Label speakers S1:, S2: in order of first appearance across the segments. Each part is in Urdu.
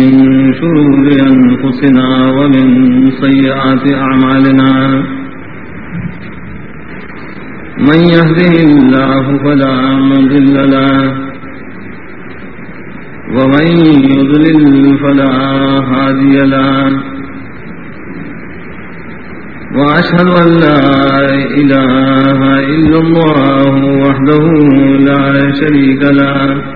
S1: من شرور أنفسنا ومن صيئات أعمالنا من يهده الله فلا مضل لا ومن يضلل فلا هادي لا وأشهد أن لا إله إلا الله وحده لا شريك لا شريك لا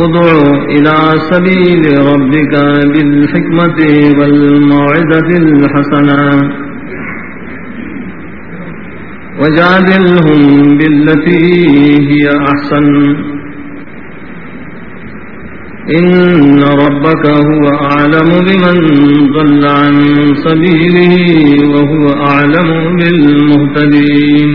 S1: ادعو سبيل ربك بالحكمة والموعدة الحسنة وجادلهم بالتي هي ادو ربك هو کا بمن ضل عن سبيله وهو آل بالمهتدين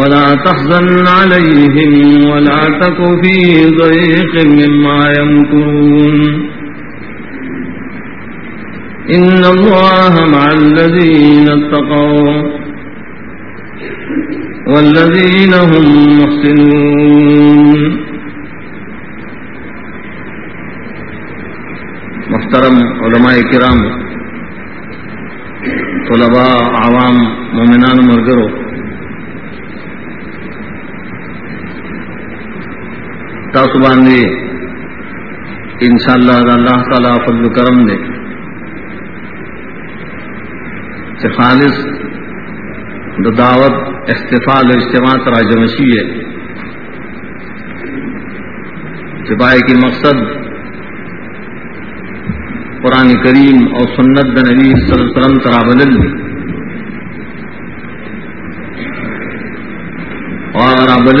S1: ولا تحزن عليهم ولا تك في ضيق مما يمكرون إن الله مع الذين اتقوا والذين هم محسنون محترم علماء کرام طلباء عوام مومنان مرگروں
S2: ان شاء اللہ تعالی فضل کرم دے خالص دعوت استفال و اجتماع رائے وسیع ہے سپاہی کی مقصد قرآن کریم اور سنت علیہ وسلم رابل اور رابل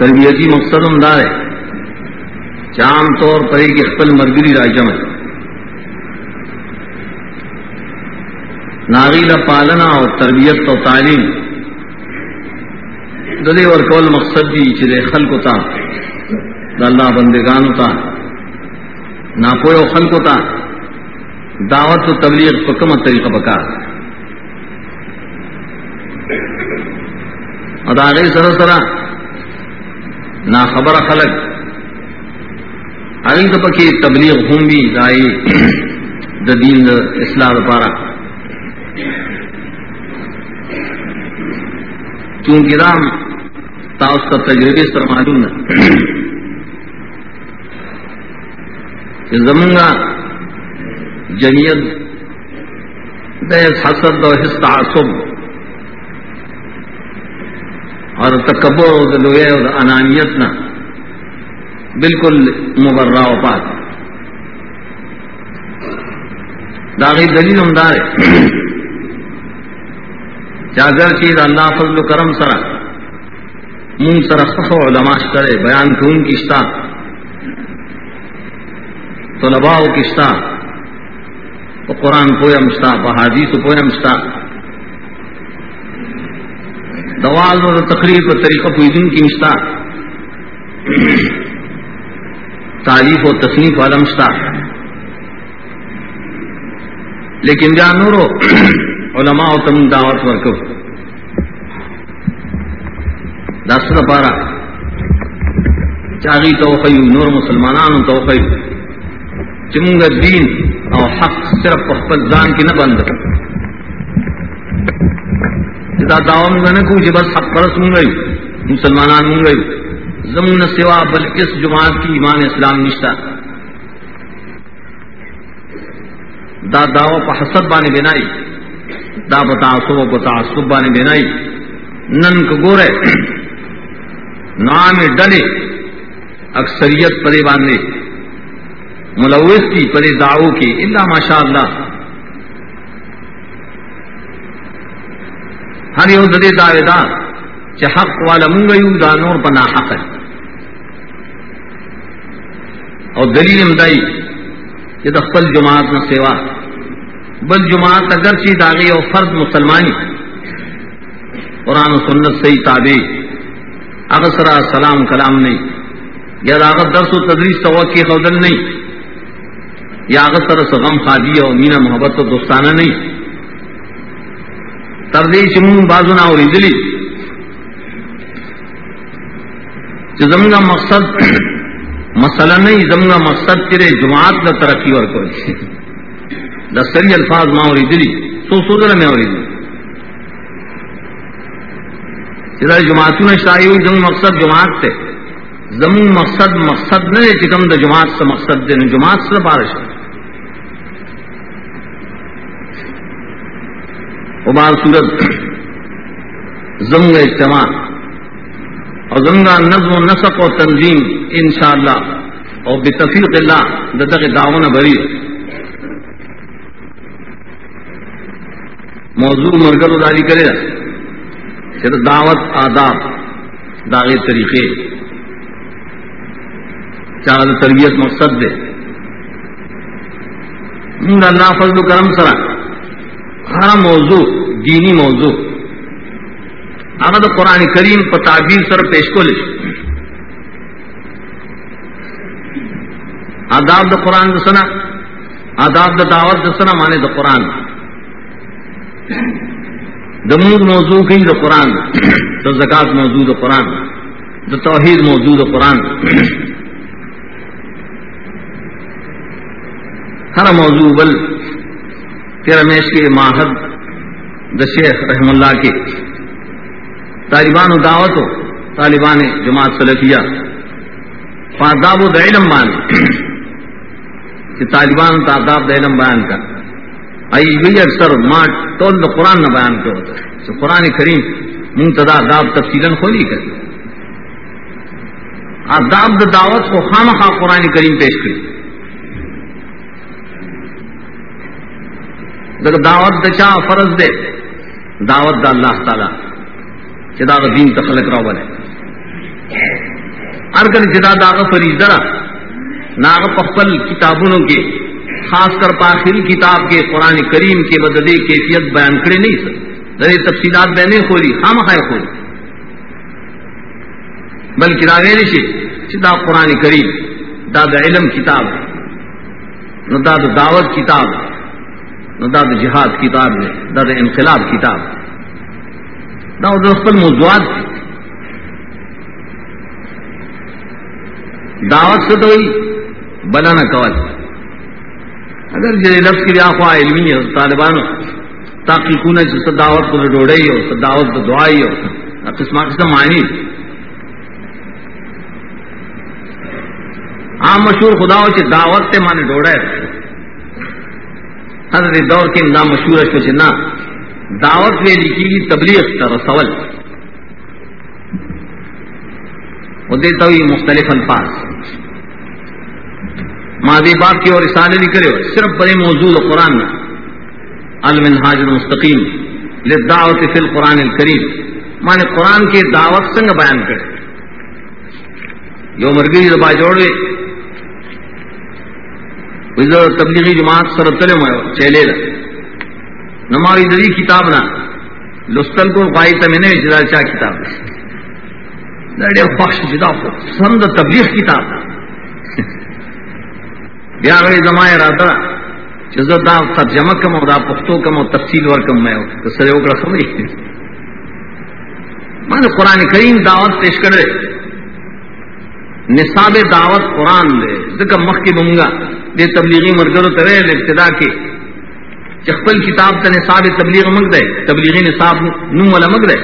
S2: تربیتی مقصد عمدہ چاند طور پر ایک عقل مرگری راجم ہے ناغیل پالنا اور تربیت اور تعلیم دلی اور قول مقصد دی چلے خلق ہوتا لہ بندگان ہوتا نہ کوئی و کو تھا دعوت و تبلیغ کو طریقہ طریقہ پکار ادارے سرا سرا نا خبر خلق ارنگ پکی تبلیغ ہوں بھی دائی دا دین دا اسلام پارا کیونکہ رام تا کا تجربے سر سے معلومہ جنید حسد اور حصہ سب اور تکبر اور دلوے اور انانیت نہ بالکل مبرہ و پات داغی دلیل عمدار ہے چاگر چیز اللہ فضل و کرم سرا منگ سرخ و علماش کرے بیان کون کشتا طلباء و کشتہ و قرآن پویا مشتہ و حادیث پویا مشتہ دواز اور تقریر طریقہ تقریف کی مشہ تعریف و تصنیف عالم لیکن علماء و تم دعوت مرکو دس نور مسلمانان توقعی دین حق صرف زان کی نہ بند دادا من پرس منگ گئی مسلمانان سوا اس جماعت کی ایمان اسلام نشا دادا کا حسب بانے بینائی دا بتا صبح بتا صبح نے بینائی نن کو گورے نام ڈلے اکثریت پد باندھے ملوث کی پدو کی اللہ ماشاء اللہ ہر یو ادے داوے دار حق والا منگیوں گانور پنا حق ہے اور دلیل امدائی یہ یا دخل جماعت نہ سیوا بل جماعت تدرسی دادی اور فرد مسلمانی قرآن و سنت صحیح تابع اغسرا سلام کلام نہیں یا داغت درس و تدریس تو کی خودن نہیں یا اغسر سغم خادی اور مینا محبت و دوستانہ نہیں تردی چمون بازو نا اور مقصد مسئلہ نہیں مثلاً مقصد تیرے جماعت کا ترقی اور کوئی الفاظ ماں اور اجلی سو میں اور اجلی ادلی جماعتوں نے شاہی ہوئی مقصد جماعت سے زم مقصد مقصد نہیں چکم دا جماعت سے مقصد دے جماعت سے بارش ہے ابال سورت اجتماع اور زمگا نظم و نسق و تنظیم ان شاء اللہ اور بے اللہ
S3: دتک داون بری
S2: موضوع مرکز اداری کرے صرف دعوت آداب داغے طریقے چار تربیت مقصد دے فضل کرم سرا ہر موضوع دینی موضوع تو قرآن کریم پر تعبیر سر پیش کو لے آداب دا قرآن دسنا آداب دا دعوت دسنا مانے دا قرآن دمود موضوع موضوع دا قرآن دا زکات موضوع دا قرآن دا توحید موضوع دا قرآن ہر موضوع بل کہ رمیش کے ماہد جشیر رحم اللہ کے طالبان و دعوت و طالبان جماعت سلفیہ و کیا بان کہ کا داب دلم بیان کا قرآن نہ بیان ہے قرآن کریم داب تفصیل کھولی آداب دعوت کو خام خواہ قرآن کریم پیش کری دعوت دچا فرض دے دعوت دا اللہ دلّہ دین سداد خلق رو بنے ارگر جدا داغ فریض درا ناغ پخل کتابوں کے خاص کر پاخری کتاب کے قرآن کریم کے بددے کیفیت فیت بیان کرے نہیں سکتے تفصیدات بہنیں کھولی خام خائیں کھولی بلکہ راغیر سے قرآن کریم دا علم کتاب ہے نہ داد دعوت کتاب ہے نہ داد جہاد کتاب نے داد انقلاب کتاب نہ ادھر موضوعات مضوعات دعوت سے تو بنا نہ قوت اگر جی لفظ کی لافہ علمی ہے طالبان تاکہ کون ہے دعوت کو ڈوڑے ہو ہو دعوت کو دعائی ہو قسم قسم آئی عام مشہور خدا ہو چاہے دعوت سے مانے ڈوڑے حضرت دور کے نام مشہور ہے نہ دعوت میں لکھی گی تبلیغ کا رسول وہ دیتا ہوئی مختلف الفاظ ماضی باپ کی اور اشارے نے کرے صرف بڑے موضوع قرآن میں المنحاج المستقیم لدا فی القرآن الکریم مانے قرآن کے دعوت سنگ بیان کرے جو مرغی با جوڑے وزر تبلیغی جماعت سر تلم چلے دا نماری دلی کتاب نہ لستن کو پائی تم نے چا کتاب دے بخش جدا سند تبلیغ کتاب نا بیا غری زمائے رہتا جزر دا ترجمہ کم اور پختو کم اور تفصیل ور کم میں تو سر اوکڑا سمجھ میں نے قرآن کریم دعوت پیش کرے نصاب دعوت قرآن دے ذکر مخ کی دوں دے تبلیغی و ترے ابتدا کے چخپل کتاب نصاب تبلیغ مگ دے تبلیغی نصاب مگ دے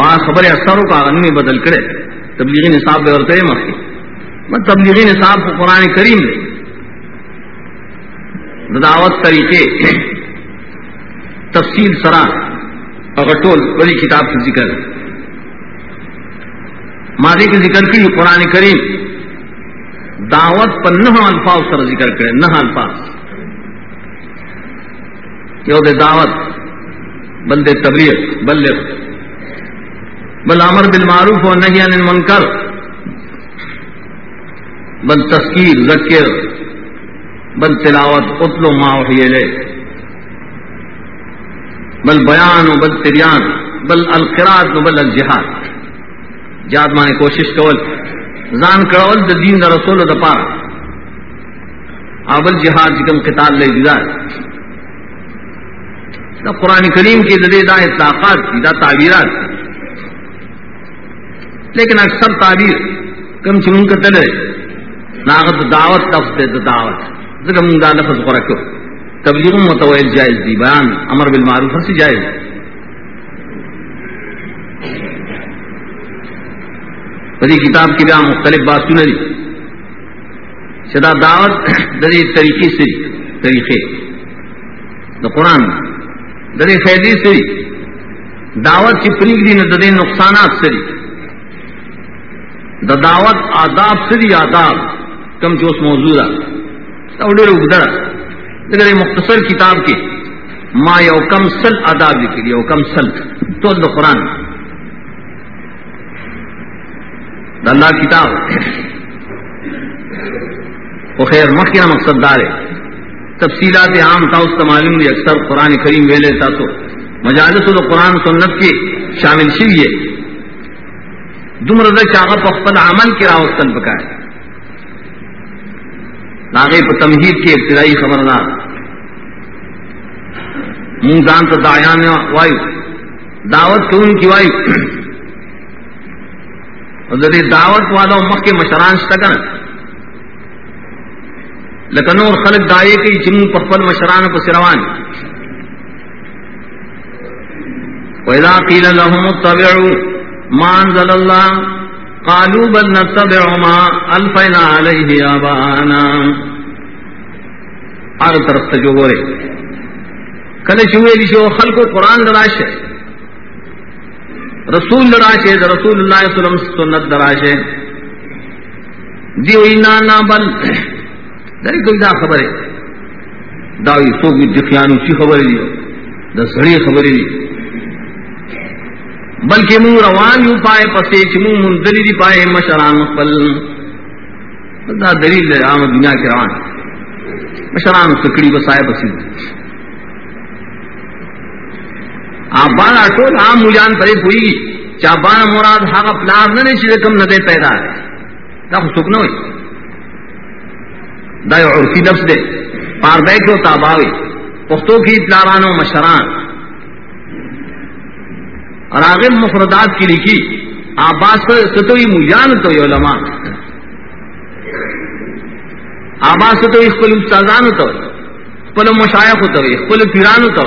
S2: اور خبر اثروں کا ان بدل کرے تبلیغی نصاب بے اور کرے مقام تبلیغی نصاب قرآن کریم دے دعوت طریقے تفصیل سرا بڑی کتاب کا ذکر ماضی کے ذکر کی قرآن کریم دعوت پر نہ الفاظ سر ذکر کرے نہ الفاظ کہ دے دعوت بندے تبلیغ بلے بل امر بل معروف ہو نہ من کر بل تسکیر ذکر بل تلاوت اتلو ماؤ بل بیان و بل تریان بل القراط بل الجہاد جاد مانے کوشش کول زان کرول دا دین دا رسول دا پارا آبل جہاد جکم قتال لے جدا دا قرآن کریم کی دلے دا اطلاقات کی دا تعبیرات لیکن اکثر تعبیر کم چنون کا تلے ناغت دعوت لفظ دا دعوت ذکر من دا لفظ غرکو تبلیغ متوائل جائز دی بیان امر بالمعروف سے جائز دی ددی کتاب کی بھی مختلف بات سن رہی سدا دعوت دری طریقے سے طریقے دا قرآن دری فیضی سے دعوت سے پری ددے نقصانات سے دا دعوت آداب سے دی آداب کم جوس موضوع آبدڑا در مختصر کتاب کے ما یا سل آداب کم سل تو دا قرآن اللہ کتاب وہ خیر مکینہ مقصد دار ہے تفصیلات عام تھا اس کا معلوم بھی اکثر قرآن کریم ویلے تھا تو مجالس و قرآن سنت کے شامل سیریے دمردر چاغت پخل عمل کے راوستن پکائے ناگے تمہید کی ابتدائی خبردار منہ تو دایا وایو دعوت ان کی وایو دی دعوت والا مخ کے مشران سکن لکنور خلق دائے کی جم پخل مشران کو سروان وَإِذَا قِيلَ لَهُمُ اتَّبِعُوا مَا أَنزَلَ اللَّهُ قالوا بل نتبع ما الفینا علیہ آبانا ہر طرف سے جو گورے کل چوئے لیشو خلق و قرآن دلاش ہے رسول دراشے دا رسول اللہ علیہ وسلم سنت دراشے دیو جی، اینا نا بل دری یعنی کوئی دا خبر ہے داوی سوگی جفیانو چی خبر ہے جی۔ دا سڑی خبر ہے جی۔ بلکہ مو روان یو پائے پسے چی مو من دلی دی پائے مشران مقبل دا دلیل دا آمد دنیا کے روان مشران سکڑی بسائے بسید آبان ٹول عام مجان پریش ہوئی چاہ چیزے کم ندے پیدا ہے عرفی لفظ دے تاباوی پختو کی مشران راغب مفردات کی لکھی آباد مجانے آباد پل و مشاف ہو تو خپل خپل مشایخ تو تو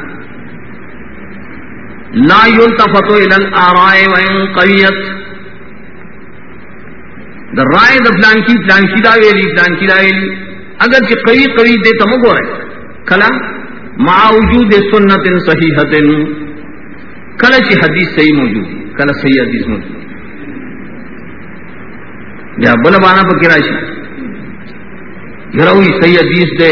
S2: لا يلتفت الى وان رائے فلانکی فلانکی فلانکی دا دا ویلی ویلی اگر چی قوی قوی دے مگو رہے کلا کلا مع وجود سنت حدیث صحیح موجود کلا صحیح حدیث موجود یا بلا بانا پا صحیح حدیث دے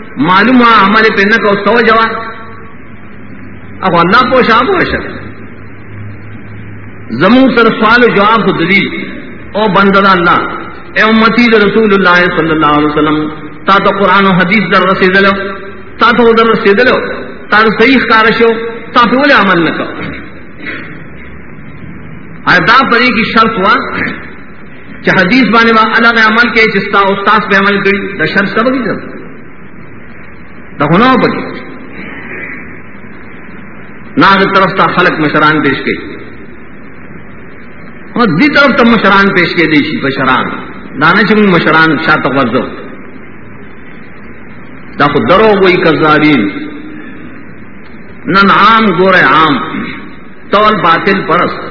S2: معلوم ہوا ہمارے پہ نہ سو جوان اب اللہ پوش آپ وشن زمون سر سوال جواب تو دلیل او بندہ اللہ اے امتی رسول اللہ صلی اللہ علیہ وسلم تا تو قرآن و حدیث در رسی دلو تا تو در رسی دلو تا تو صحیح کارشو تا تو اولی عمل نکو آیتا پری کی شرط ہوا چہ حدیث بانے با الگ عمل کے چستا استاس پہ عمل کری دا شرط سبب ہی جب ہونا پڑی نہ خلق مشران پیش کے دی طرف تم مشران پیش کے دیشی دیشران دانا سے مشران شاہ نہ درو وہی قبضہ نن عام گور عام تول باطل پرست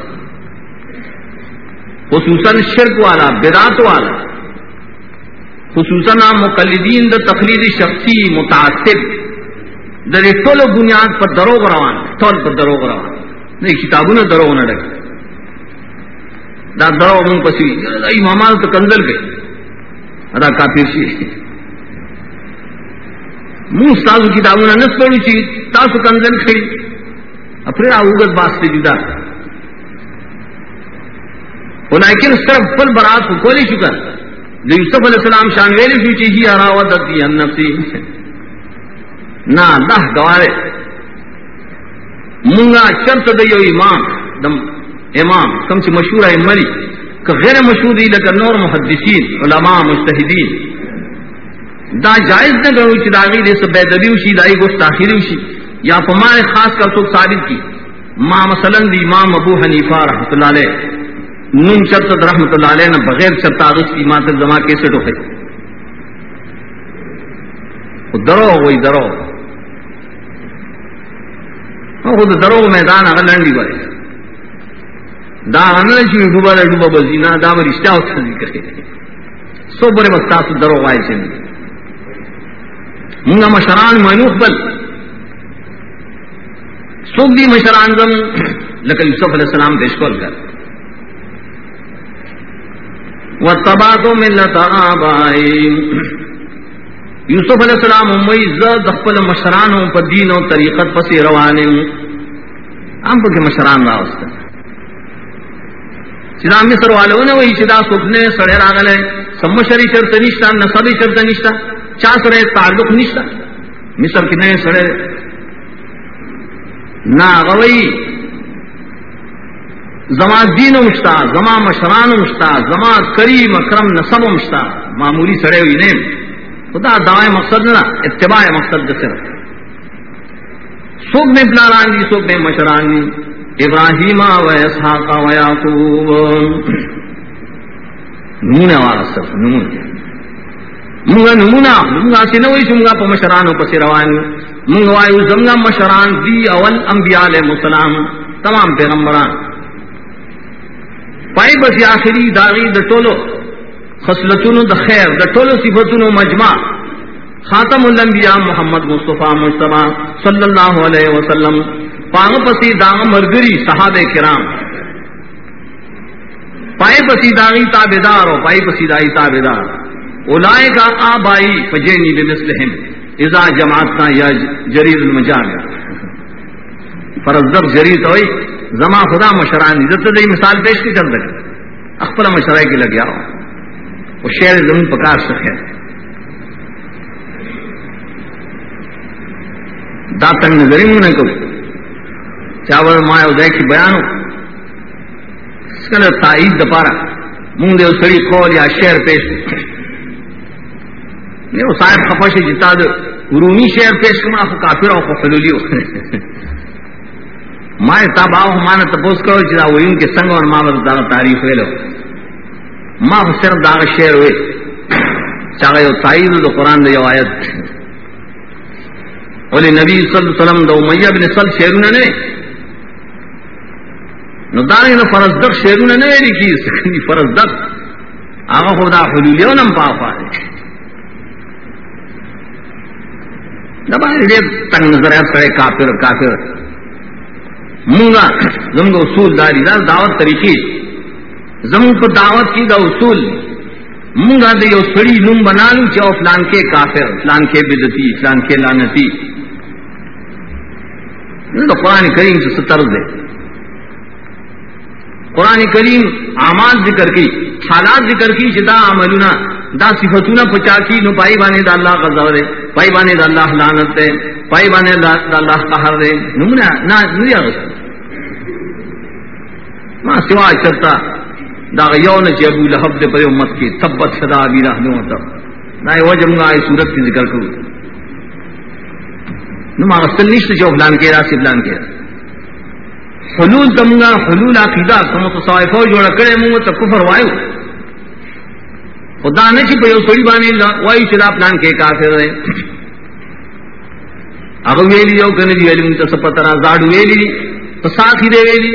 S2: خصوصاً شرک والا بدات والا خصوصاً مقلدین دا تقلید شخصی متاثر در ٹول بنیاد پر درو روان ٹول پر درو روان نہیں کتابوں نے درو نہ ڈگے دا درو من پسی امام تو کنزل گئے ادا کافی سی منہ تاز کتابوں نے نس پڑی چی تاس کنزل کھڑی اپنے آگت بات سے جدا وہ لیکن صرف پل برات کو کھولے چکا یوسف علیہ السلام شان ویلی شو چی ہی اراوتت دی ان نفسی نا دہ گوارے منگا شرط دیو امام دم امام کم چی مشہور ہے مری کہ غیر مشہور دی لکہ نور محدثین علماء مجتہدین دا جائز نہ کرو چی داوی دے سب بیدبی وشی دائی گوشت آخری وشی یا پمائے خاص کا سوک ثابت کی ما مثلا دی امام ابو حنیفہ رحمت اللہ علیہ نم شرط رحمۃ اللہ علیہ نے بغیر شرط تعارف کی ماں سے جمع کیسے ڈوکے درو وہی درو خود ہاں، درو میدان اگر لنڈی بھائی دا نہ چھو ڈوبا لے ڈوبا بزی نہ دا میں رشتہ ہوتا نہیں کرے سو برے بس تاسو درو وائے سے منگا مشران مینوخ بل سو دی مشران گم لکل یوسف علیہ السلام پیش کر وہ تباہ تو میں لتا یوسف علیہ السلام امئی زد اخبل مشران ہوں پر دین و طریقت پسی روانے ہم پر کے مشران رہا اس مصر والے ہونے وہی چدا سکنے سڑے راگلے سمشری شری شرط نشتہ نصبی شرط نشتہ چا سڑے تعلق نشتہ مصر کی نئے سڑے نا غوئی زما دین امشتا زما مشران امشتا زما کریم اکرم نسب امشتا معمولی سرے ہوئی نیم خدا دعائیں مقصد نہ اتباع مقصد جیسے رکھتے میں پلاران جی سب میں مشران جی ابراہیم و اسحاق و یعقوب نمونہ والا صرف نمونہ منگا نمونہ منگا سے نوئی سمگا پا مشرانو پسی روانی منگا وائیو زمگا مشران دی اول انبیاء علیہ السلام تمام پیغمبران پائی بس آخری داغی دا ٹولو خسلتون دا خیر دا ٹولو صفتون مجمع خاتم الانبیاء محمد مصطفیٰ مجتبہ صلی اللہ علیہ وسلم پانو پسی داغ مرگری صحاب کرام پائے پسی داغی تابدار اور پائی پسی داغی تابدار اولائے کا آبائی فجینی بمثلہم اذا جماعتنا یا جریر المجامع فرزدر جریر ہوئی زما خدا مشرا دی مثال پیش کی کی اخبر مشرائے وہ زمین پکار سکے دا نہیں کرتے اکثر مشورے چاول منہ دے سڑی کھول یا شعر پیش صاحب خفش جتا خپش رومی شعر پیش کرنا کافی روک لیو مائے تب آؤ مانے تپوس کرو چلا وہ ان کے سنگ اور ماں دادا تعریف لے لو ماں صرف داغ شیر ہوئے چاہے وہ سائز تو قرآن دے آیت بولے نبی صلی اللہ علیہ وسلم دو میہ بن سل شیر نے نو دارے نو فرض دک شیرو نے نہیں لکھی سکھی فرض دک آگا خدا خلو لیو نم پا پا رہے دبا ہے یہ تنگ نظر ہے سرے کافر کافر مونگا زمگ اصول داری دا دعوت طریقی زمگ کو دعوت کی دا اصول منگا دے یو سڑی نم بنا لوں چاہو فلان کے کافر فلان کے بدتی فلان کے لانتی قرآن کریم سے ستر دے قرآن کریم آماد ذکر کی حالات ذکر کی جدا عملنا دا صفتونا پچا کی نو پائی بانے دا اللہ غزور ہے پائی بانے دا اللہ لانت ہے پائی بانے دا اللہ قہر ہے نمنا نا نیا غزور ما سوا چرتا داغ یون چی ابو لہب دے پر امت کی تبت صدا ابی رحمہ ہوتا نہ یہ وجہ مگا آئی صورت کی ذکر کرو نمارا سلیش تو جو فلان کے را سی فلان کے را حلول تمگا حلول عقیدہ کم تو سوائے فوج جوڑا کرے مو تو کفر وائے خدا نے چی پیو سوڑی بانے وائی چلا فلان کے کافر رہے اگو ویلی جو کنے دی ویلی منتا سپتر آزاد ویلی تو ساتھ ہی دے ویلی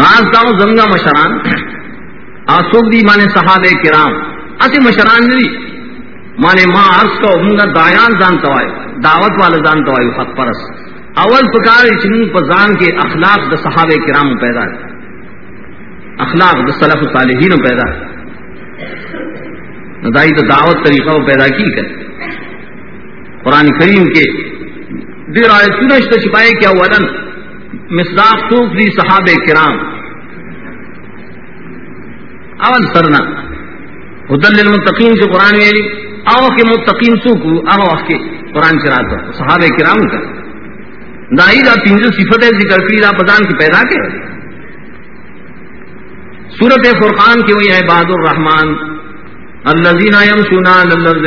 S2: ناچتاؤں زنگا مشران دی مانے صحاب کرام مشران دی مانے ماں عرص کا زانتا جانتا دعوت زانتا جانتا حق پرس اول پکار چن پزان کے اخلاق دا صحاب کرام پیدا ہے اخلاق د صلاف صالحین پیدا ہے دعوت طریقہ پیدا کی کر قرآن کریم کے دیر دلرائے تو چھپائے کیا وہ مصداق سوکھ دی صحاب کرام اول سرنا حدل للمتقین سے قرآن میری او کے متقین سوکھ او اح کے قرآن چرا دو صحاب کرام کا دائی دا تین جو صفت ہے ذکر پیلا بدان کی پیدا کے سورت فرقان کی ہوئی ہے باد الرحمان اللہ زینا یم سونا لل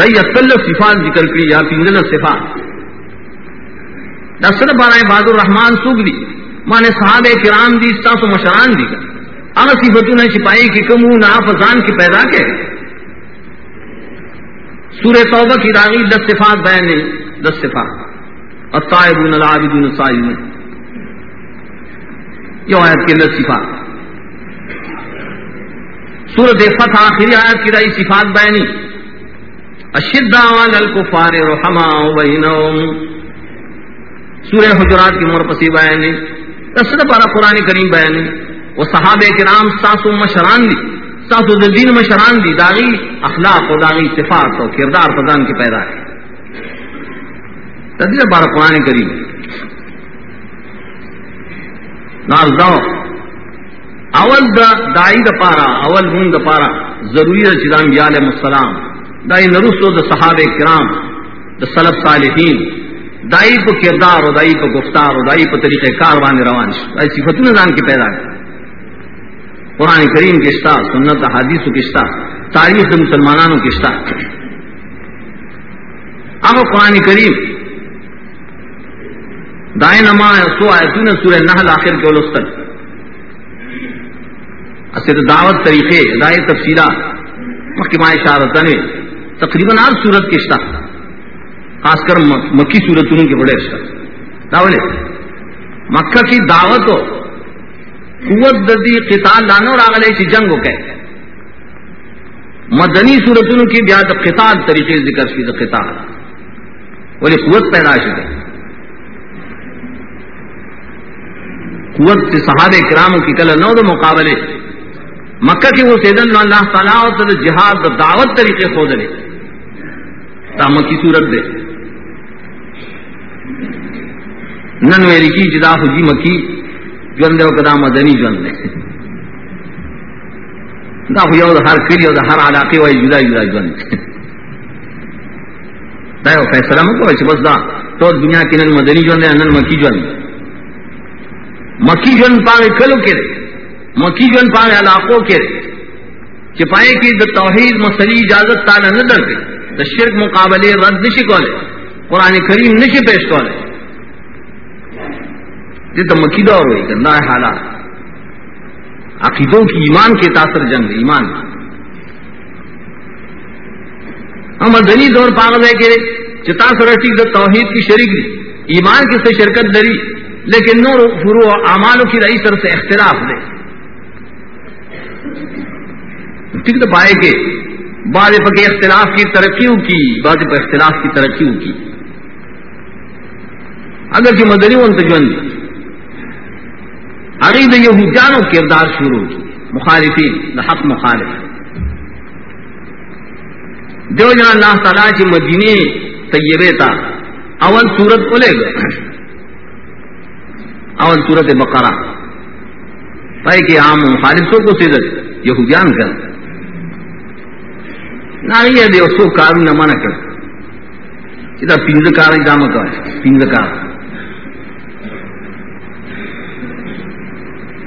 S2: نئی اکل صفات ذکر کی یا تین صفات دسر پر باد الرحمان سوگ دی مانے صحاب کرام دی استاس و مشران دی اگر صفتوں نے چھپائی کی کمو نافذان کی پیدا کے سور توبہ کی راغی دس صفات بیان نے دس صفات الطائبون العابدون الصائمون یہ آیت کے اندر صفات سورت فتح آخری آیت کی رائی صفات بیانی اشدہ علی الکفار رحماء بینہم سورہ حجرات کی مور پسی بیان گی رسد پارا قرآن کریم بیان گی وہ صحاب کرام ساسو مشران دی ساسو دین مشران دی داغی اخلاق و داغی اتفاق و کردار پردان کی پیدا ہے رسد پارا قرآن کریم نارزاو اول دا دائی دا پارا اول ہون دا پارا ضروری رجلان یا علیہ السلام دائی نرسو دا صحاب کرام دا صلب صالحین دائی پ کردار دائی پ گفتار ادائی پ طریقے کار دائی صفت نظام کی پیدا ہے قرآن کریم کشتہ سنت حادیث قسطہ تاریخ سے مسلمانوں کشتہ قرآن کریم دائیں نما سو سورہ آخر کے سوراخر اصل دعوت طریقے دائیں تفصیلات مکمائے تن تقریباً ہر سورت کشتہ خاص کر مکی صورت ان کے بڑے اثر داولے مکہ کی دعوت ہو قوت ددی قتال لانا اور آگلے کی جنگ ہو کہ مدنی صورت ان کی بیا قتال طریقے ذکر کی قتال بولے قوت پیدا چکے قوت سے صحابہ کرام کی کل نو دو مقابلے مکہ کی وہ سیدن اللہ تعالیٰ اور جہاد دعوت طریقے کھود دے تامہ کی صورت دے نن میری کی جدا خود جی مکی جن دے کدا مدنی جن دے دا خو یو دا ہر کلی و دا ہر علاقی وی جدا جدا جن دے دا یو فیصلہ مکو ہے بس دا تو دنیا کی نن مدنی جن دے نن مکی جن دے مکی جن پاوے کلو کے دے مکی جن پاوے علاقوں کے دے چپائے کی دا توحید مسلی اجازت تانا ندر دے دا شرک مقابلے رد نشی کولے قرآن کریم نشی پیش کولے تو ہوئی گندا ہے حالات عقیدوں کی ایمان کے تاثر جنگ ایمان دنی دور پاگ ہے کہ چتا توحید کی شریک دی ایمان کی سے شرکت دری لیکن نور پور امان رئی طرف سے اختلاف دے ٹھیک تو پائے کہ بعض پکے اختلاف کی ترقیوں کی پہ اختلاف کی ترقیوں کی اگر کہ مدنی ان جن اڑی کردار شروع کی مخالفین حق مخالف دیو جنا اللہ تعالیٰ مدینے اون سور اول سورت بقرہ پائے کہ آم مخالفوں کو یہ جان کر من کر کار لام کر سن کار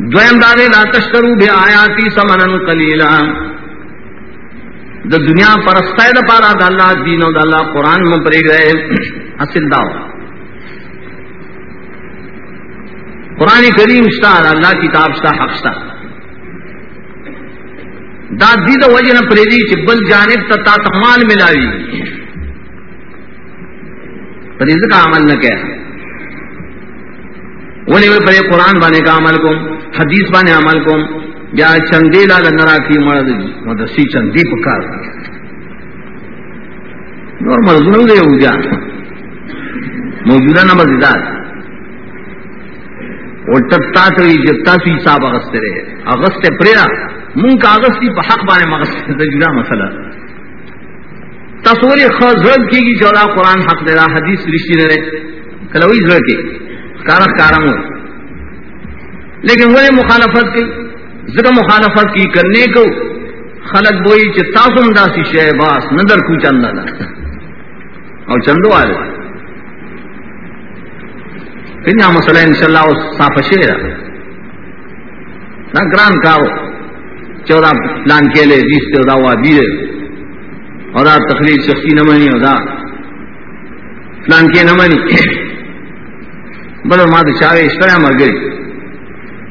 S2: لا تشکرو بھی آیاتی سمنن قلیلا دا دنیا دا اللہ دین و اللہ قرآن میں پری گئے حصل قرآن کریم شتا اللہ کتاب شتا کتاب شتا دا دی دا وجہ پری بل جانب تا سمان ملائی پر اس کا عمل نہ کہہ وہ وی پری قرآن بانے کا عمل کو حدیث بانے عمل کو یا چندی لال نرا کی مرد مدسی چندی پکار اور مزدور دے ہو جان موجودہ نمبر دیدار اور ٹپتا تو جبتا سی صاحب اگست رہے اگست پریرا منگ کا اگست کی حق بانے مغست جدا مسئلہ تصور خزرد کی گی چودہ قرآن حق دے رہا حدیث رشتی دے رہے کلوئی زر کے کارا کارم لیکن وہ مخالفت کی ذکر مخالفت کی کرنے کو خلق بوئی چاخاسی داسی باس ندر کو چند اور چندو آ جا پا مسئلہ ان شاء اللہ نہ گران کا وہ چودہ پلان کے لے اور دا تخلیف شخصی نمانی نمنی ادا پلان کے ماں تو ماد اس طرح مر گئی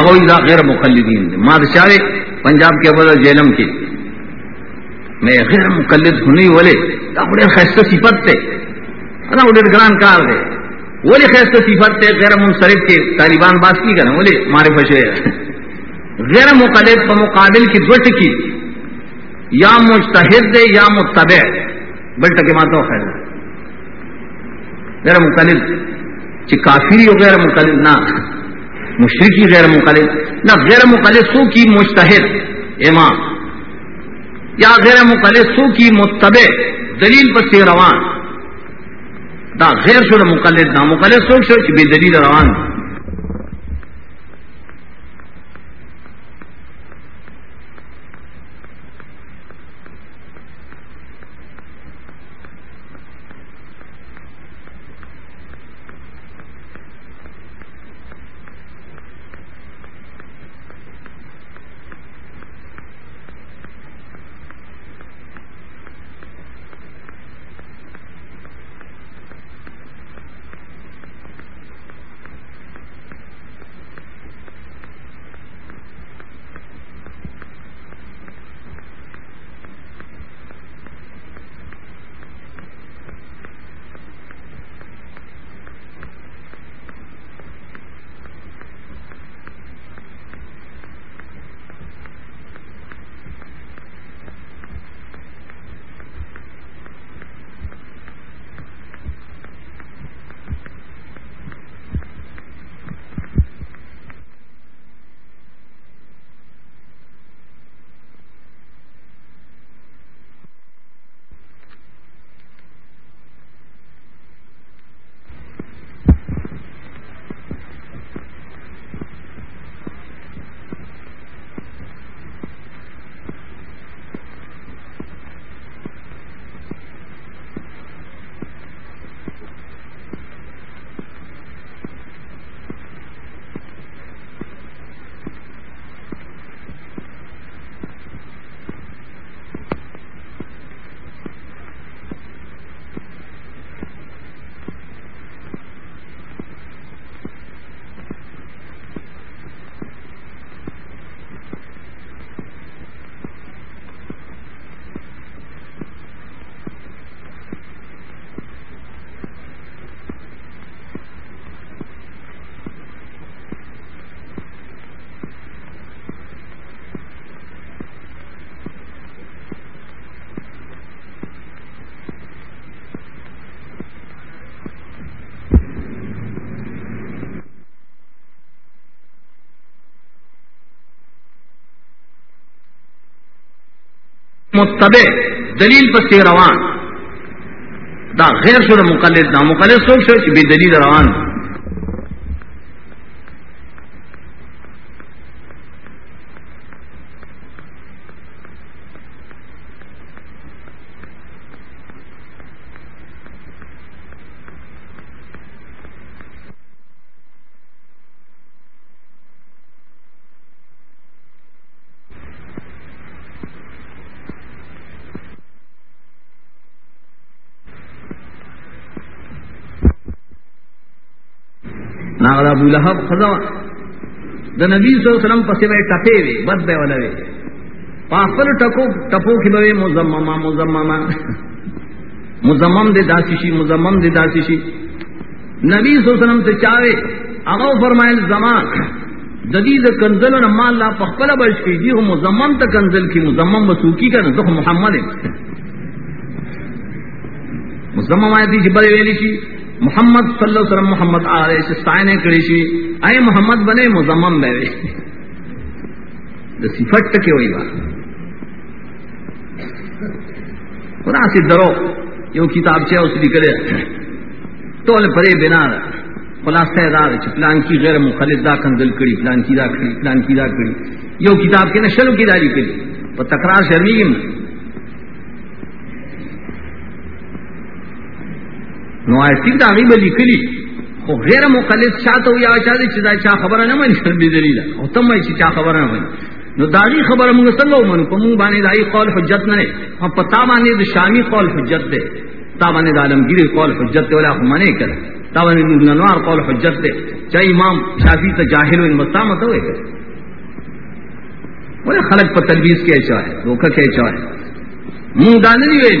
S2: غیر مقلدین دے مادشاہ پنجاب کے بدل جیلم کے میں غیر انا بولے گران کار دے ولی و صفت تے غیر منصرف کے طالبان باس کی کرنے ولی مارے بسے غیر مقلد پا مقابل کی دوٹ کی یا دے یا متبع بلٹا کے ماتو خیر غیر مقلد چی کافری ہو غیر مقلد نہ مشرقی غیر مقلد نہ غیر مقلد سو کی مشتحد امام یا غیر مقلد سو کی متبع دلیل پر روان دا غیر شور مقلد نہ مقلد سو سور کی دلیل روان متبع دلیل پتی روان دا غیر سر مقلد نہ مقلد سوک شو چی بھی دلیل روان دا لہب خدا دا نبی صلی اللہ علیہ وسلم پسی بے ٹپے وے بد بے والا وے پاپل ٹکو ٹپو کی بے مزمما مزمما مزمم دے داسیشی مزمم دے داسیشی نبی صلی اللہ علیہ وسلم سے چاہے اگو فرمائل زمان جدید کنزل اور امان اللہ پخلا بچ کی جی ہو مزمم تک کنزل کی مزمم بسوکی کا نزخ محمد ہے مزمم آئے تھی جبر ویلی کی محمد صلی اللہ علیہ وسلم محمد آرے سائن کری شی اے محمد بنے مزمم بے وے صفت تکے ہوئی بات خدا سے درو یوں کتاب چاہے اس بھی کرے تول پرے بنا رہا خلاصہ دار چھ پلان کی غیر مخلص دا کنزل کری پلان کی دا کری پلان کی دا کری یوں کتاب کے نشلوں کی داری کری پر تکرار شرمی نوائسی دا غیب لکلی او غیر مقلد چا تو یا چا دې چې دا چا خبره نه مانی دلیل او تم وای چې چا خبره نه مانی نو داغي خبره موږ څنګه ومنو کوم باندې دای قول حجت نه او پتا باندې د شامی قول حجت ده تا باندې د عالمگیر قول حجت ده ولا خو معنی کړه تا باندې د نور قول حجت ده چا امام شافعی ته جاهل و متا مطلب مت وای ولا خلق په تلبیس کې چا ہے دھوکہ کې چا ہے موږ ویلی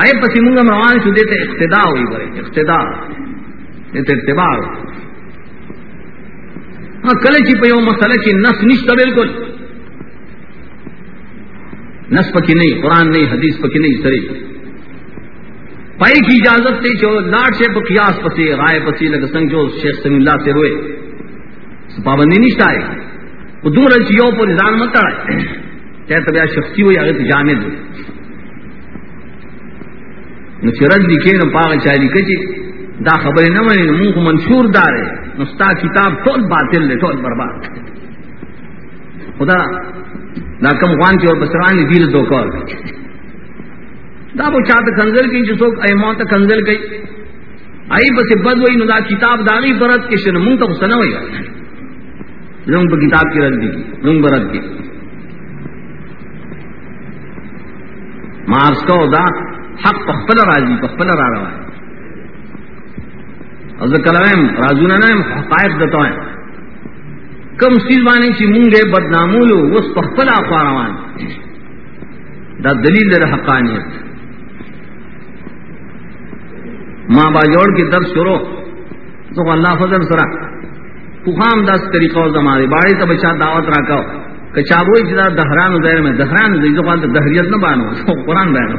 S2: آئے پسی منگا موان شو دیتے اقتدا ہوئی برے اقتدا دیتے اتباع ہاں کلے چی پیو مسئلہ چی نس نشتا بالکل نس پکی نہیں قرآن نہیں حدیث پکی نہیں سری پائی کی اجازت تھی چو لاٹ سے پکیاس پسی رائے پسی لگ سنگ جو شیخ سنگ اللہ سے روئے پابندی نشتا ہے وہ دور چیو پر نظام مت آئے چاہے تبیا شخصی ہوئی اگر جامد دو نو چرج لکھے نو پاگ چاری کچی دا خبر نہ بنے منہ کو منشور دار ہے نستا کتاب ٹول باطل لے ٹول برباد خدا دا کم خوان کی اور بسران نے دیر دو کال گئی دا وہ چاہتا کنزل کی جسو ایمان تا کنزل گئی آئی بس بد وئی نو دا کتاب داغی برد کے شن منہ تک سنا ہوئی لنگ پہ کتاب کی رد دی لنگ برد کی مارس کا دا حق پخل راضی پخل را رہا ہے کلام راجو نہ حقائق دتا ہے کم سیز بانے چی مونگے بدنام لو اس پخل اخواروان دا دلیل در حقانیت ماں با جوڑ کے درس شروع تو اللہ فضل سرا پخام دس طریقہ زمانے باڑے تو بچا دعوت رکھو کچابوئی جدا دہران دہر میں دہران دہریت نہ بانو قرآن بہنو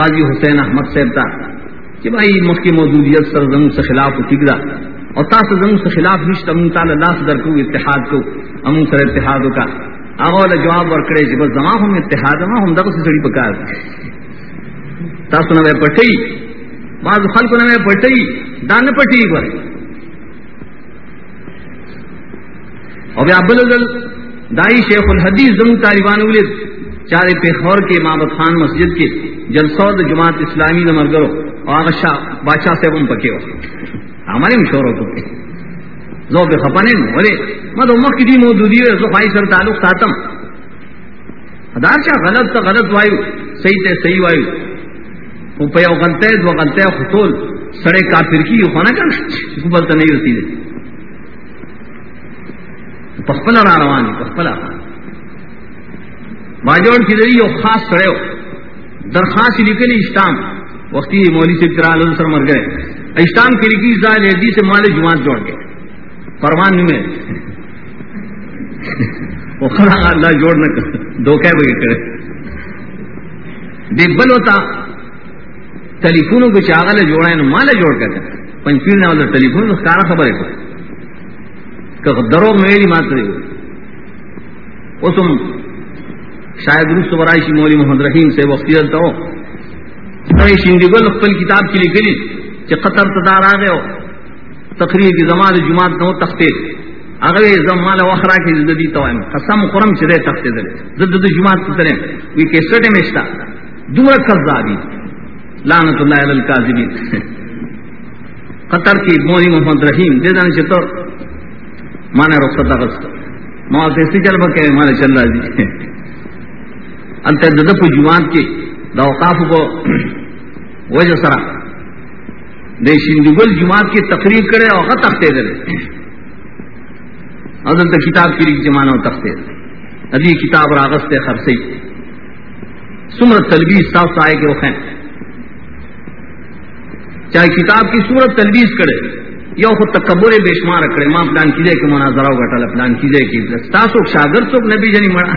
S2: قاضی حسین احمد صاحب تھا کہ بھائی مفتی موجودیت سر زم سے خلاف فکرا اور تا سر زم سے خلاف نشت امن تال اللہ سے درکو اتحاد کو امن سر اتحاد کا اغول جواب اور کرے جب جی، زما ہم اتحاد ہوا ہم دب سے جڑی پکار تا سنا میں پٹھی بعض خل کو نئے پٹھی دان پٹھی بھائی اور ابل ازل دائی شیخ الحدیث زم طالبان ولید چار پیخور کے محبت خان مسجد کے جلسود جماعت اسلامی نمر کرو اور بادشاہ سے ہم پکے ہو ہمارے مشور ہو چکے زو پہ خپنے بولے مت عمر کی بھی موجودی ہے تو بھائی سر تعلق ساتم ہدار کیا غلط تو غلط وایو صحیح تے صحیح وایو روپیہ اگلتے ہیں اگلتے ہیں خطول سڑے کافر کی یہ ہونا چاہیے بلتا نہیں ہوتی پسپلا روانی پسپلا روانی باجوڑ کی دری خاص درخواست لکھے وقتی مولی سے سے سر مر گئے گئے کی لکھی جماعت جوڑ جوڑ پروان میں اللہ نہ دخاستر خواستی پر بل ہوتا ٹیلی فونوں کو چاغل جوڑا ہے مال جوڑ کے پنچی نہ ٹیلی فون خبر ہے درو میری ماتری وہ تم شاید روس تو مولی محمد رحیم سے وقتی دلتا ہو برائے شی گل اقفل کتاب کیلئے گلی چی قطر تدار آگئے ہو تقریر کی زمان جماعت نو تختے اگر یہ زمان وخرا کی زددی توائم قسم قرم چی دے تختے دلے زدد دل جماعت تترین وی کے سٹے میں اشتا دور کذابی لعنت اللہ علی القاذبین قطر کی مولی محمد رحیم دے دانے چی تو رخصت رخصتہ غصتہ مولی سی جلبہ کہے مانے چل رہا جی جوان کے وجہ سرا دے ہندوغل جماعت کی تقریر کرے اور تختے دے اصل تو کتاب کی اور تختے ادی کتاب اور آغست ہے خبر سے سمرت صاف سائے کے وہ چاہے کتاب کی صورت تلویز کرے یا خود تکبر بے شمار کرے ماں اپلان کیلے کے مناظر ساسوک شاگر سوکھ نبی جنی مڑا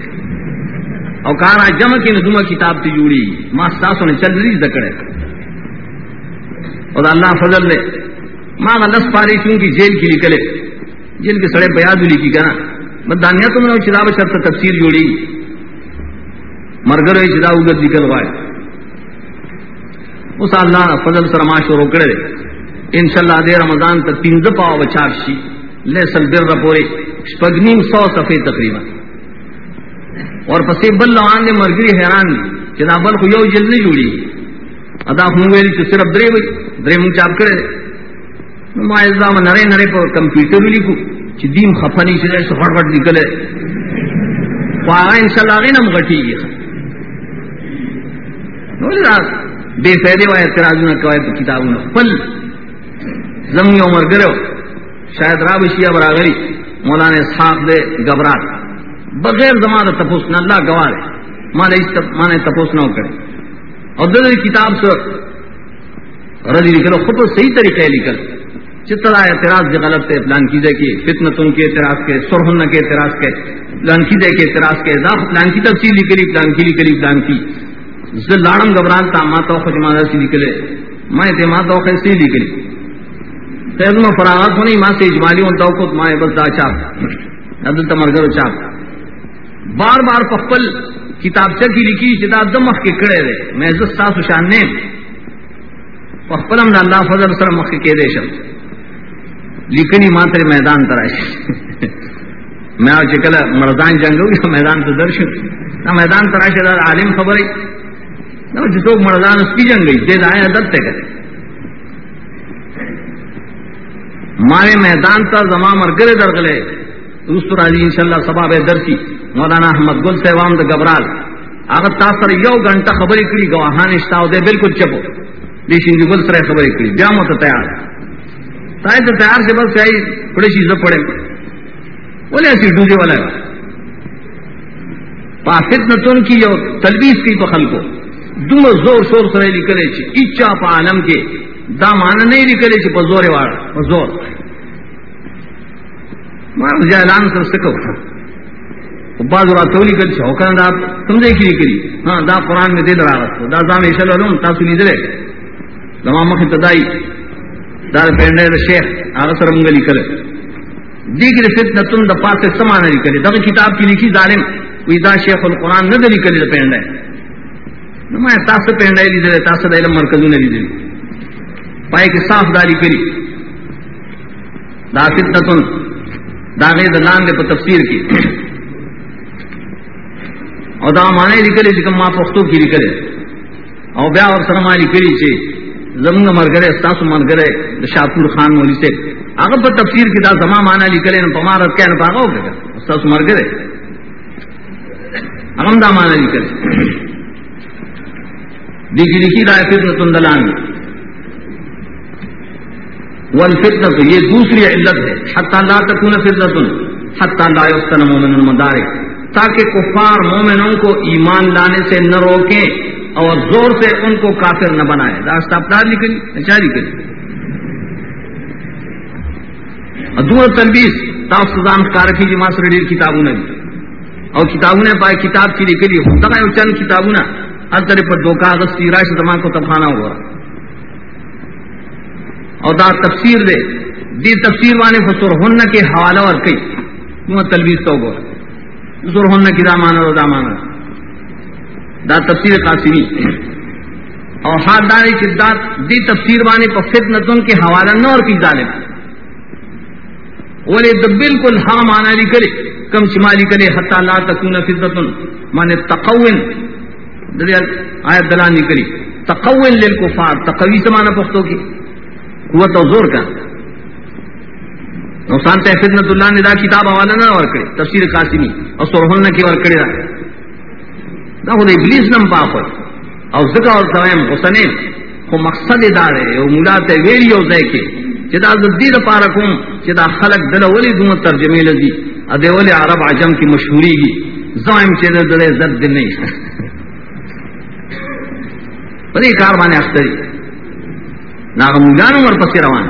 S2: او کارا جمع کی نظم کتاب تی جوڑی ما ستاسو نے چل ریز دکڑے اور اللہ فضل لے ما دا لس پاری چون کی جیل کی لکلے جیل کے سڑے بیادو لکی کنا بدانیہ تم نے چدا بچر تا تفسیر جوڑی مرگر چدا اگر نکل وائے اس اللہ فضل سر ما شروع کرے دے انشاءاللہ دے رمضان تا تین دپاو بچاکشی لے سل در رپورے شپگنیم سو صفے تقریباً اور پسی بل لوان دے مرگری حیران دی چیزا بل کو یو جل نہیں جوڑی ادا خونگوی دی چیز صرف درے بچ درے مونگ چاپ کرے دی مائز دا نرے نرے پا کمپیوٹر بھی لیکو چی دیم خفنی چیزا ایسا خوٹ خوٹ نکلے پا آگا انسان آگی نم گھٹی گی نوزی جی دا بے فیدے وای اترازو نا کوای پا کتابو نا پل زمین عمر مرگرے شاید را بشیہ برا گری مولانا صاحب دے گبرات بغیر زمان تپوسنا اللہ گوار مانے مانے تپوسنا کرے اور دل کتاب سے رضی نکلو خود صحیح طریقے نکل چترا اعتراض جو غلط ہے پلان کی دے کی فتنت ان کے اعتراض کے سرہن کے اعتراض کے پلان کی دے کے اعتراض کے اضافہ پلان کی تفصیل نکلی پلان کی نکلی پلان کی جس سے لاڑم گبران تھا ماں تو خود مادہ سی نکلے مائیں تھے ماں تو خیسے ہی نکلی تیزم فراغت ہونی ماں سے اجمالی ہوں تو خود ماں بس دا چاپ تھا عدل تمرگر چاپ بار بار پپل کتاب چکی لکھی کتاب دمخ کے کڑے دے میں عزت پپل اللہ فضل سر مخ کے دے دشم لکھنی ماتر میدان تراش میں آج مردان جنگ ہوگی میدان تو درش نہ میدان تراش دار عالم خبر ہے نہ تو مردان اس کی جنگ گئی دے دائیں ادب تے کرے مارے میدان تا زمام گرے درگلے گلے دوست راضی انشاءاللہ اللہ سباب درسی مولانا احمد گل سیوام دا گبرال اگر تاثر یو گھنٹہ خبر کری گواہان اشتاو دے بالکل چپو دیشن کی گل سرے خبر کری بیا مو تیار تائے تو تیار سے بس آئی پڑے چیزیں پڑے بولے ایسی ڈوزے والا ہے پافت نہ تن کی یو تلویز کی پخل کو دوم زور شور سرے نکلے چی اچا پا عالم کے دامان نہیں نکلے چی پزور واڑا پزور ماں جائلان سر سکو بعض رات اولی کل شو کنا دا تم دے کی کری ہاں دا قران میں دل راغت دا زام ایشل علوم تا سنی دے لما مخ تدائی دا پینڈے دا شیخ اگر منگلی کل دیگر فتنہ دا پاس سمانہ نہیں کرے دا کتاب کی لکھی ظالم وی دا شیخ القران نہ دلی دا پینڈے نما تا سے پینڈے دی دے دا علم مرکز نہیں دی پائے کہ صاف داری کری دا فتنہ دا غیر دلان دے پا تفسیر کی اور دا مانے لکھے چکم ماں پختو کی لکھے او بیا اور سرما لکھے چی زمنگ مر گرے ساس مر گرے شاہپور خان مولی سے اگر پر تفسیر کی دا زما مانا لکھے نا تمہارا کیا نا پاگا ہوگا ساس مر گرے اگم دا مانا لکھے دیکھی لکھی رائے فتنة تندلان والفتنة یہ دوسری علت ہے حتی لا تکون فتنة حتی لا یستن مومن المدارک تاکہ کفار مومنوں کو ایمان لانے سے نہ روکیں اور زور سے ان کو کافر نہ بنائے راستہ اپنا نکلی نچاری کری دور تربیز تاسان کارکی جی ماسر ڈیل کتابوں نے اور کتابوں نے پائے کتاب کی نکلی تباہ چند کتابوں نے ہر طرح پر دھوکا اگست کی رائے سے تمام کو تبخانہ ہوا اور دا تفسیر دے دی تفسیر والے فصور ہن کے حوالہ اور کئی تلویز تو گورا زور ہونا کی دامان دا مانا دا تفسیر قاسمی اور ہاتھ دارے کی دات دی تفسیر بانے کو فتنتن کے حوالہ نہ اور کی ڈالے بولے تو بالکل ہاں مانا لی کرے کم شمالی کرے حتہ لا تکون فتنتن مانے تقوین آیت دلانی کری تقوین لیل کو فار تقوی سے مانا پختوں کی قوت اور زور کا نقصان اللہ نے دا دا کتاب حوالہ نہ اور اور اور اور اور کرے کرے تفسیر قاسمی کی کی خود ابلیس نم پاپ سوائم کو مقصد او او تے ویری زے کے زدید خلق دل ولی ولی ترجمے ادے عرب عجم مشہوری گی زائم چے دل دل نہیں کار بانے نہ پسی روان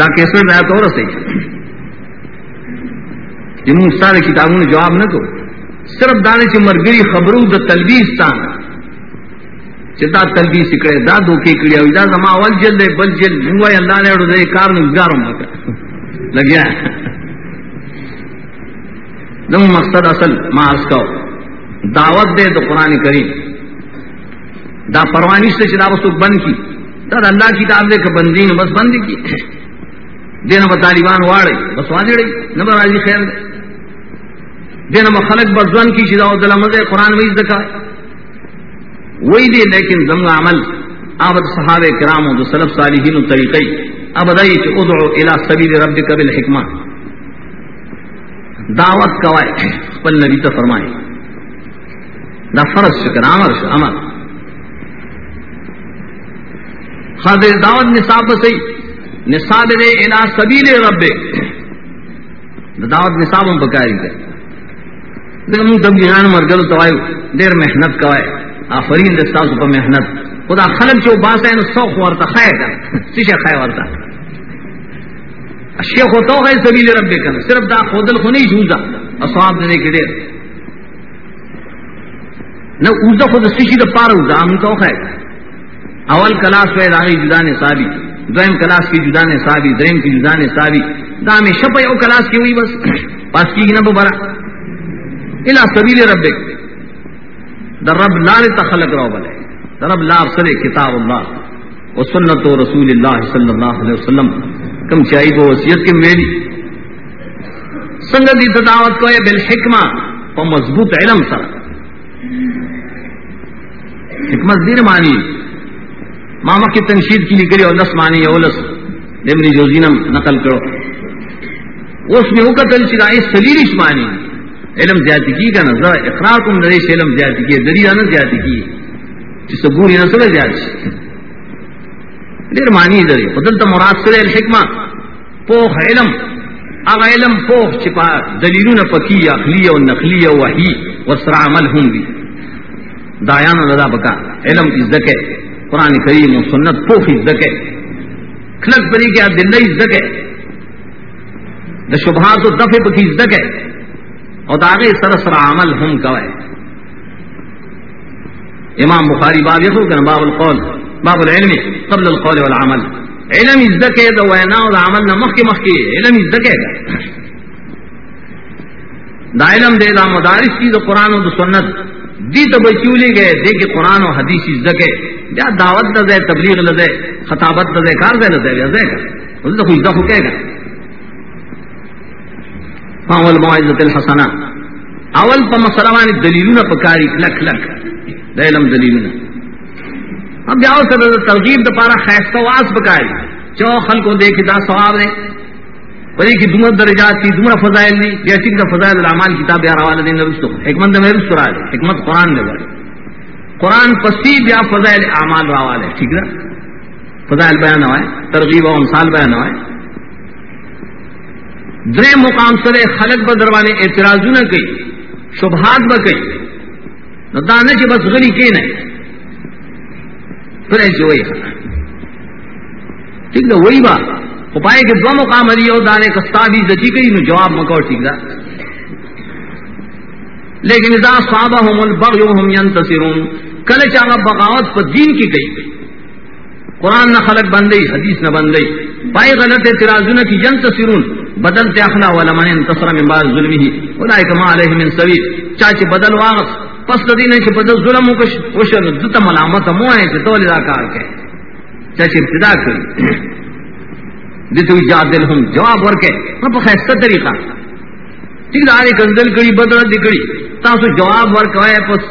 S2: دا کیسے میں تو رسے جنہوں سارے کتابوں نے جواب نہ کو صرف دانے سے مرگری گری خبروں دا تلویز تانا چیتا تلویز سکڑے دا دو کے کڑی ہوئی دا زمان اول جل دے بل جل ہنگوائی اللہ نے اڑو دے کارن اگزاروں ماتا لگیا ہے دم مقصد اصل ما اس کا دعوت دے دا قرآن کریم دا پروانی سے چلاوستو بند کی دا اللہ کتاب دے کہ بندین بس بند کی دینا با طالبان واڑی بس واضح رہی نبر آجی خیر دے دینا با خلق بزن کی شدہ و مزے قرآن ویز دکا وہی دے لیکن زمگا عمل آبد صحابہ کرام و سلف صالحین و طریقی ابدائی چھ ادعو الہ سبیل ربک بالحکمہ دعوت کوائے پل نبی تا فرمائے دا فرض شکر عمر شکر عمر خاضر دعوت نصاب بسی نصاب دے الہ سبیل رب دعوت نصاب ہم پکاری دے دیکھ من تب جیان مرگل توائیو دیر محنت کوائے آفرین دے ساتھ پا محنت خدا خلق چو باس ہے سو خوارتا خواہ کر سیشے خواہ وارتا اشیخ خو تو خواہ سبیل رب دے کر صرف دا خودل خو نہیں جوزا اصحاب دے کے دیر نہ اوزا خود سیشی دا پار اوزا ہم تو خواہ اول کلاس پہ داری جدا نصابی دوائم کلاس کی جدا نے ساوی دریم کی جدا نے ساوی دام شپ او کلاس کی ہوئی بس پاس کی گنا بو برا الا سبیل رب در رب لال تخلق رو بلے در رب لار صلی کتاب اللہ و سنت و رسول اللہ صلی اللہ علیہ وسلم کم چاہی کو وسیعت کی میلی سنگتی تدعوت کوئے بالحکمہ و مضبوط علم سر حکمت دیر مانی ماما کی تنشید کی لکھ اور لس مانی اولس نمری جو زینم نقل کرو اس میں اوکا تل چرائے سلیلش مانی علم زیادتی کی کا نظر اقرار کم نریش علم زیادتی کی دریدہ نہ زیادتی کی جس بوری نہ سلے زیادتی دیر مانی دری خدلتا مراد سلے الحکمہ پوخ علم اغا علم پوخ چپا دلیلون پکی اخلی و نقلی و وحی و سرعمل ہوں بھی دایان اللہ بکا علم عزت ہے قرآن کریم و سنت تو خز پری کیا دل عزت ہے نہ شبھا تو عزت ہے اور داغے سرسر عمل ہم گوائے امام بخاری باب کہ باب القول باب العلم قبل القول والعمل علم عزت ہے تو عمل نہ مخ مسکی علم دا علم دے دا مدارس کی تو قرآن و دا سنت دی تو بچولی گئے دے کہ قرآن و حدیث عزت ہے یا دعوت نہ دے تبلیغ نہ دے خطابت نہ دے کار دے نہ دے دے گا اس کو خوش دفع گا فاول موعظت الحسنہ اول پا مسلمان دلیلون پکاری لک لک دیلم دلیلون اب بیا سر ترغیب دا پارا خیستہ واس پکاری چو خلقوں دے کی دا ثواب دے پری کی دمر درجات کی دمر فضائل دی بیا چنگا فضائل العمال کتاب یا دین رسطو حکمت دا میں رسطو را دے حکمت قرآن دے بڑے قرآن پسی بیا فضائل اعمال راوال ہے ٹھیک ہے فضائل بیان ہوئے ترغیب و امثال بیان ہوئے در مقام سر خلق بدروانے اعتراض نہ کئی شبہات بہ کئی نہ دانے کی بس غلی کی نہیں پھر ایسے وہی ٹھیک ہے وہی بات اپائے کہ دو مقام علی اور دانے کا بھی زچی گئی میں جواب مکو ٹھیک ہے لیکن اذا صابهم البغي وهم ينتصرون کل چاہ بغاوت پر دین کی گئی گئی قرآن نہ خلق بن گئی حدیث نہ بن گئی پائے غلط ترازن کی جن تصر بدل تخنا والا من تصرا من بعض ظلم ہی خدا کما علیہ من سوی چاچے بدل واغس پس دی نے چھ بدل ظلم و کش وشن دت ملامت مو ہے چھ تو لدا کار کے چاچے ابتدا کر دی جادل ہم جواب ور کے پر طریقہ تین دارے کنزل کڑی بدل دکڑی تا جواب ور پس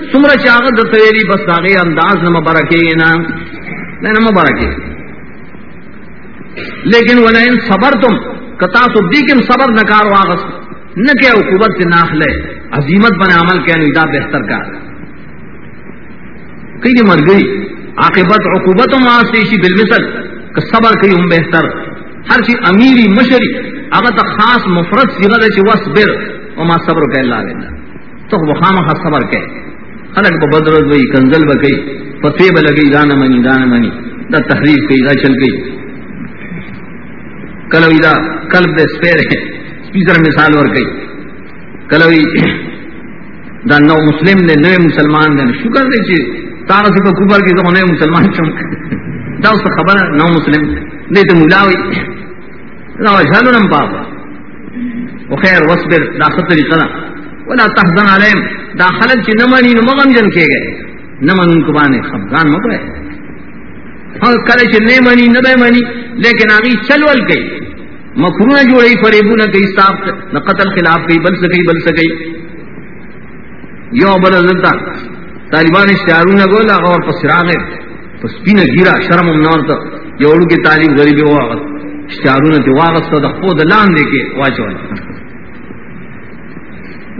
S2: سمر چاغت تیری بس آگے انداز نہ مبارکے نا نہیں نہ مبارکے لیکن وہ لائن صبر تم کتا تو دیکھ صبر نہ کار واغس نہ کیا حکومت سے لے عظیمت بنے عمل کیا نہیں بہتر کار کئی کہ مر گئی عاقبت عقوبت وہاں سے اسی بالمثل کہ صبر کئی ہم بہتر ہر چیز امیری مشری اگر تک خاص مفرت سیغت ہے چی وصبر وہاں صبر کہ اللہ لینا تو وہاں مخا صبر کہ خلق پا وی کنزل بکی دان دان منی منی دا دا دا تحریف چل گئی گئی کلوی کلب دے سپیر ہے سپیزر مثال ور کلوی دا نو مسلم دے دے نوے مسلمان شکر دے چی تارا پا کبر کی نوے مسلمان چونک دا اس خبر ہے نو مسلم دے تو ملاوی دا نم پاپا وصبر دا خطری قدر ولا تحزن علیم دا خلق چی نمانی نو مغم جن کے گئے نمان ان کو بانے خفگان مکرے پھل کرے چی نمانی نبے منی لیکن آگی چلول گئی مکرون جو رہی فریبو نہ کئی صاحب نہ قتل خلاف گئی بل سکئی بل سکئی یو بل زدہ طالبان اشتہارو نہ گولا اور پسراغ ہے پس پینا گیرا شرم امنار تا یو اڑو کے طالب غریب واغت اشتہارو نہ دواغت تا دخو دلان دے کے واجو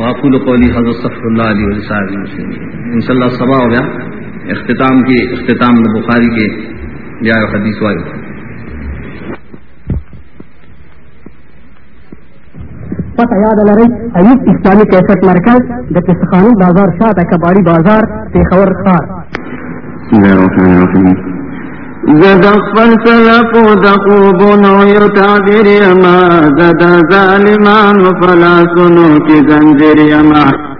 S2: واقول قولی حضرت اللہ علیہ وسلم ان شاء اللہ صبح ہو گیا اختتام کے اختتام میں بخاری کے حدیث وائی پتہ یاد ایوب اسلامی کیسٹ مرکز
S3: بازار بازار بسم الله الرحمن دیسواری
S1: پنچ لپو دکو بونو یتا دریاما
S3: ددا جالمان پلا زنجر گنجریم